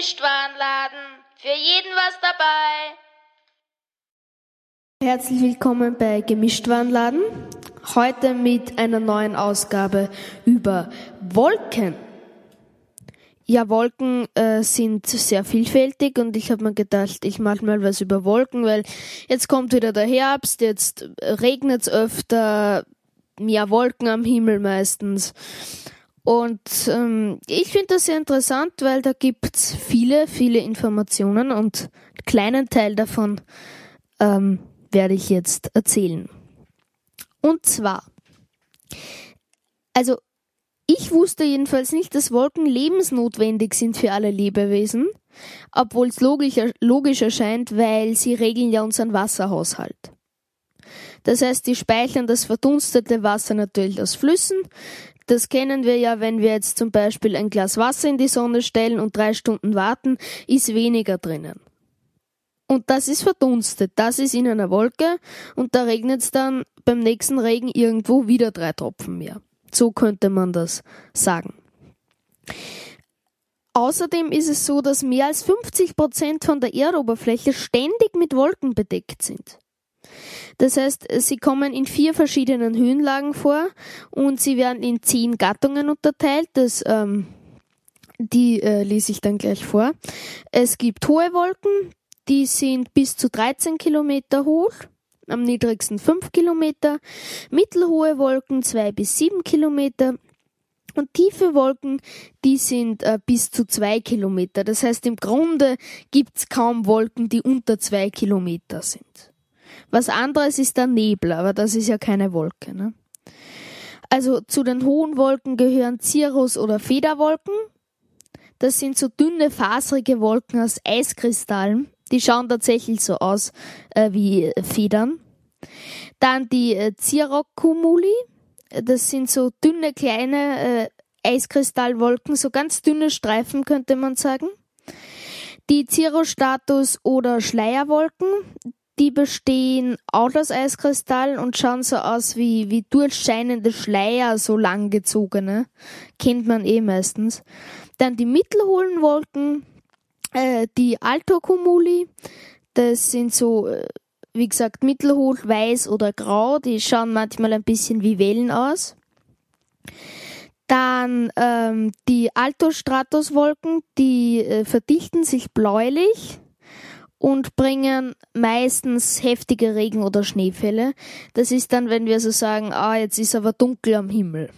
Gemischtwarenladen. Für jeden was dabei. Herzlich willkommen bei Gemischtwarenladen. Heute mit einer neuen Ausgabe über Wolken. Ja, Wolken äh, sind sehr vielfältig und ich habe mir gedacht, ich mache mal was über Wolken, weil jetzt kommt wieder der Herbst, jetzt regnet es öfter, mehr Wolken am Himmel meistens. Und ähm, ich finde das sehr interessant, weil da gibt's viele, viele Informationen und einen kleinen Teil davon ähm, werde ich jetzt erzählen. Und zwar, also ich wusste jedenfalls nicht, dass Wolken lebensnotwendig sind für alle Lebewesen, obwohl es logisch, logisch erscheint, weil sie regeln ja unseren Wasserhaushalt. Das heißt, die speichern das verdunstete Wasser natürlich aus Flüssen. Das kennen wir ja, wenn wir jetzt zum Beispiel ein Glas Wasser in die Sonne stellen und drei Stunden warten, ist weniger drinnen. Und das ist verdunstet, das ist in einer Wolke und da regnet es dann beim nächsten Regen irgendwo wieder drei Tropfen mehr. So könnte man das sagen. Außerdem ist es so, dass mehr als 50 Prozent von der Erdoberfläche ständig mit Wolken bedeckt sind. Das heißt, sie kommen in vier verschiedenen Höhenlagen vor und sie werden in zehn Gattungen unterteilt. Das, ähm, die äh, lese ich dann gleich vor. Es gibt hohe Wolken, die sind bis zu 13 Kilometer hoch, am niedrigsten 5 Kilometer, mittelhohe Wolken 2 bis 7 Kilometer und tiefe Wolken, die sind äh, bis zu 2 Kilometer. Das heißt, im Grunde gibt's kaum Wolken, die unter 2 Kilometer sind. Was anderes ist der Nebel, aber das ist ja keine Wolke. Ne? Also zu den hohen Wolken gehören Cirrus- oder Federwolken. Das sind so dünne, faserige Wolken aus Eiskristallen. Die schauen tatsächlich so aus äh, wie Federn. Dann die äh, Cirroccumuli. Das sind so dünne, kleine äh, Eiskristallwolken, so ganz dünne Streifen könnte man sagen. Die Cirrostratus oder Schleierwolken, die bestehen auch aus Eiskristall und schauen so aus wie, wie durchscheinende Schleier, so langgezogene. Kennt man eh meistens. Dann die mittelhohlen Wolken, äh, die Altocumuli. Das sind so, äh, wie gesagt, mittelhoch, weiß oder grau. Die schauen manchmal ein bisschen wie Wellen aus. Dann ähm, die Altostratuswolken, die äh, verdichten sich bläulich und bringen meistens heftige Regen- oder Schneefälle. Das ist dann, wenn wir so sagen, ah, jetzt ist aber dunkel am Himmel.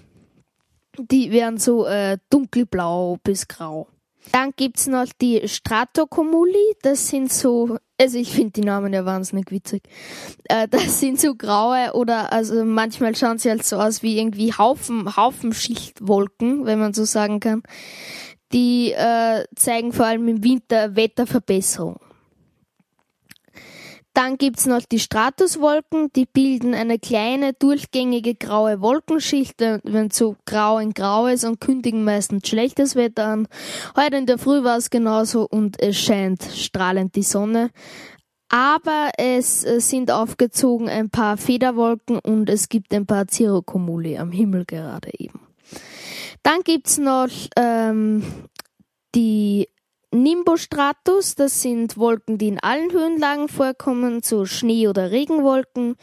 Die werden so äh, dunkelblau bis grau. Dann gibt's noch die Stratocumuli, das sind so, also ich finde die Namen ja wahnsinnig witzig. Äh, das sind so graue oder also manchmal schauen sie halt so aus wie irgendwie Haufen, Haufenschichtwolken, wenn man so sagen kann. Die äh, zeigen vor allem im Winter Wetterverbesserung. Dann gibt's noch die Stratuswolken, die bilden eine kleine, durchgängige graue Wolkenschicht, wenn so grau in grau ist und kündigen meistens schlechtes Wetter an. Heute in der Früh war es genauso und es scheint strahlend die Sonne. Aber es äh, sind aufgezogen ein paar Federwolken und es gibt ein paar Cirrocumuli am Himmel gerade eben. Dann gibt's noch ähm, die Nimbostratus, das sind Wolken, die in allen Höhenlagen vorkommen, so Schnee- oder Regenwolken.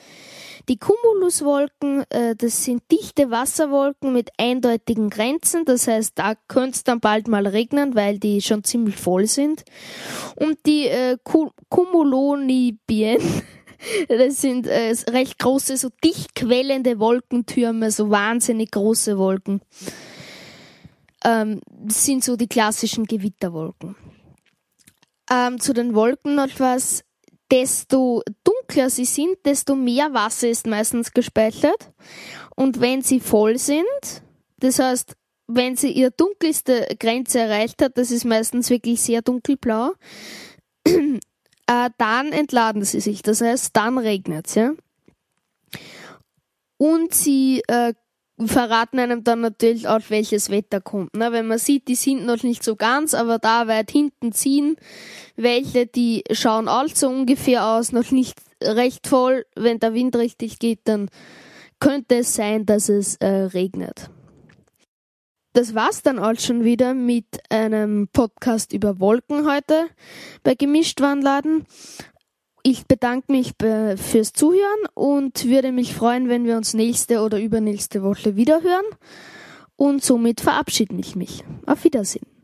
Die Cumuluswolken, äh, das sind dichte Wasserwolken mit eindeutigen Grenzen, das heißt, da könnte es dann bald mal regnen, weil die schon ziemlich voll sind. Und die äh, Cumulonibien, das sind äh, recht große, so dicht quellende Wolkentürme, so wahnsinnig große Wolken ähm, sind so die klassischen Gewitterwolken. Ähm, zu den Wolken noch was. Desto dunkler sie sind, desto mehr Wasser ist meistens gespeichert. Und wenn sie voll sind, das heißt, wenn sie ihre dunkelste Grenze erreicht hat, das ist meistens wirklich sehr dunkelblau, äh, dann entladen sie sich. Das heißt, dann regnet es. Ja? Und sie äh, verraten einem dann natürlich auch, welches Wetter kommt. Ne? Wenn man sieht, die sind noch nicht so ganz, aber da weit hinten ziehen welche, die schauen all so ungefähr aus, noch nicht recht voll. Wenn der Wind richtig geht, dann könnte es sein, dass es äh, regnet. das war's dann auch schon wieder mit einem Podcast über Wolken heute bei Gemischt Warnladen. Ich bedanke mich fürs Zuhören und würde mich freuen, wenn wir uns nächste oder übernächste Woche wiederhören. Und somit verabschiede ich mich. Auf Wiedersehen.